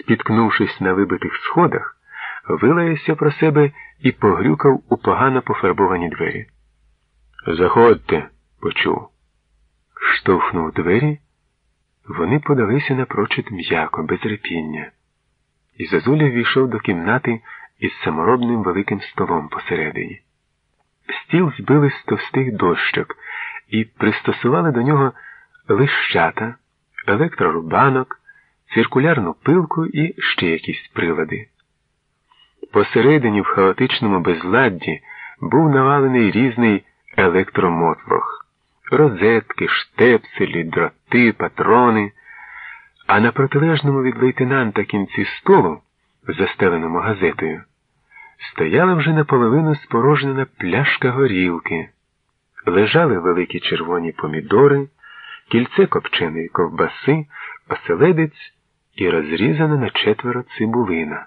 спіткнувшись на вибитих сходах, вилаявся про себе і погрюкав у погано пофарбовані двері. Заходьте, почув. Штовхнув двері, вони подалися напрочуд м'яко, без репіння. І Зазуля ввійшов до кімнати із саморобним великим столом посередині. Стіл збили з товстих дощок і пристосували до нього лищата, електрорубанок, циркулярну пилку і ще якісь прилади. Посередині в хаотичному безладді був навалений різний електромотвох, розетки, штепселі, дроти, патрони, а на протилежному від лейтенанта кінці столу, застеленому газетою, стояла вже наполовину спорожнена пляшка горілки, лежали великі червоні помідори, кільце копченої ковбаси, оселедець і розрізана на четверо цибулина.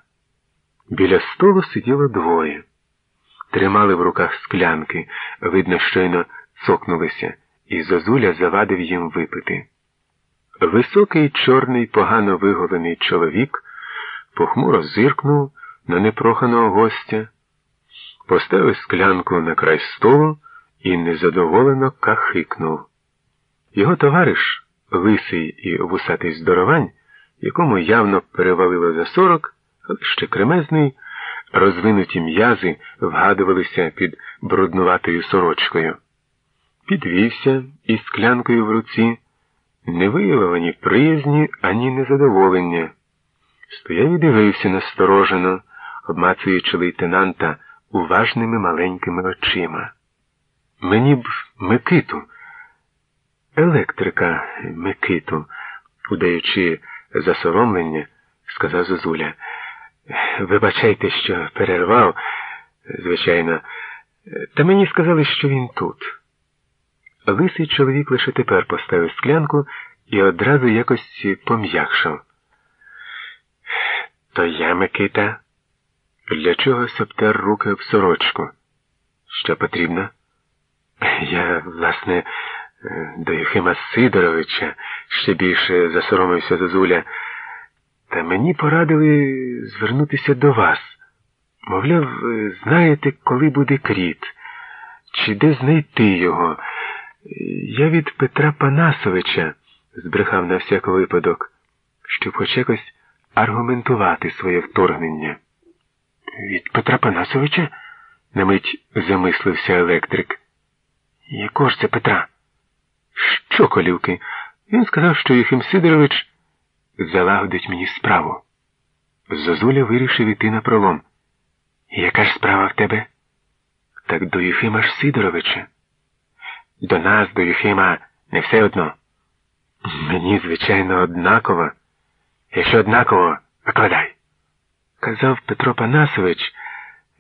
Біля столу сиділо двоє. Тримали в руках склянки, видно, щойно цокнулися, і Зозуля завадив їм випити. Високий, чорний, погано виголений чоловік похмуро зиркнув на непроханого гостя, поставив склянку на край столу і незадоволено кахикнув. Його товариш, лисий і вусатий здоровань, якому явно перевалило за сорок, але ще кремезний, розвинуті м'язи вгадувалися під бруднуватою сорочкою. Підвівся із склянкою в руці, не виявив ані приязні, ані незадоволення. Стояв і дивився насторожено, обмацуючи лейтенанта уважними маленькими очима. Мені б Микиту, електрика Микиту, удаючи засоромлення, сказав Зозуля. Вибачайте, що перервав, звичайно, та мені сказали, що він тут. Лисий чоловік лише тепер поставив склянку і одразу якось пом'якшав. То я, Микита, для чого обтер руки в сорочку? Що потрібно? Я, власне, до Єхима Сидоровича ще більше засоромився Зозуля. Та мені порадили звернутися до вас. Мовляв, знаєте, коли буде кріт, чи де знайти його? Я від Петра Панасовича збрехав на всяк випадок, щоб хоч якось аргументувати своє вторгнення. Від Петра Панасовича? на мить замислився електрик. Якого ж це Петра? Що, колівки? Він сказав, що Єхим Сидорович залагодить мені справу. Зозуля вирішив іти на пролом. Яка ж справа в тебе? Так до Єхима ж Сидоровича. До нас, до Єхима, не все одно. Мені, звичайно, однаково. Якщо однаково, викладай. Казав Петро Панасович,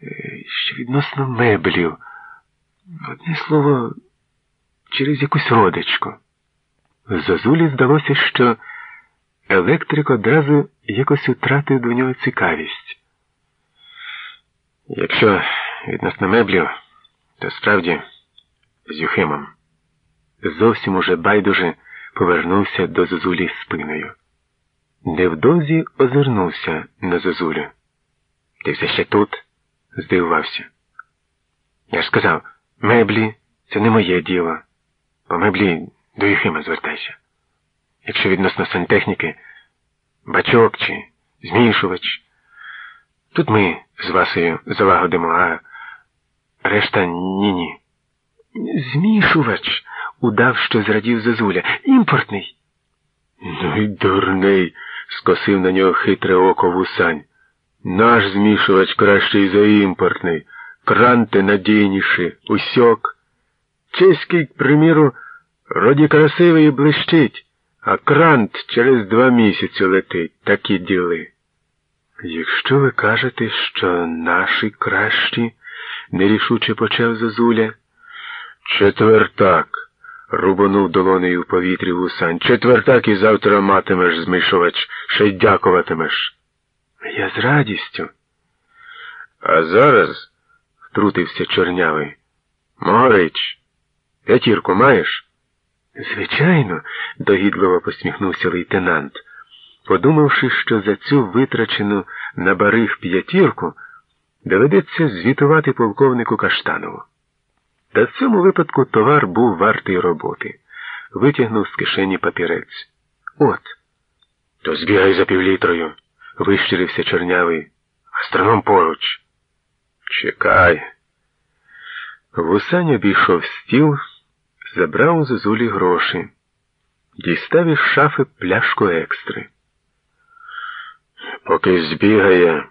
е, що відносно меблів. Одне слово, через якусь родичку. Зозулі здалося, що електрик одразу якось утратив до нього цікавість. Якщо відносно меблів, то справді з Юхимом. Зовсім уже байдуже повернувся до Зозулі спиною. Невдовзі озирнувся на Зозулю. Ти все ще тут? здивувався. Я ж сказав, меблі це не моє діло. По меблі до Юхима звертайся. Якщо відносно сантехніки, бачок чи змішувач, тут ми з Васею залагодимо, а решта ні-ні. Змішувач, удав, що зрадів Зозуля. Імпортний. Ну й дурний, скосив на нього хитре око вусань. Наш змішувач кращий за імпортний, кранти надійніші, усьок. Чеський, к приміру, роді красивий і блищить, а крант через два місяці летить, такі діли. Якщо ви кажете, що наші кращі, нерішуче почав Зозуля. Четвертак. рубанув долонею в повітрі вусань. Четвертак і завтра матимеш, змішувач, ще й дякуватимеш. Я з радістю. А зараз, втрутився чорнявий, Могорич, п'ятірку маєш? Звичайно, догідливо посміхнувся лейтенант. подумавши, що за цю витрачену на барих п'ятірку доведеться звітувати полковнику Каштанову. Та в цьому випадку товар був вартий роботи. Витягнув з кишені папірець. От. То збігай за півлітрою, вищирився чорнявий. Астроном поруч. Чекай. Вусань обійшов стіл, забрав у зозулі гроші, дістав із шафи пляшку екстри. Поки збігає,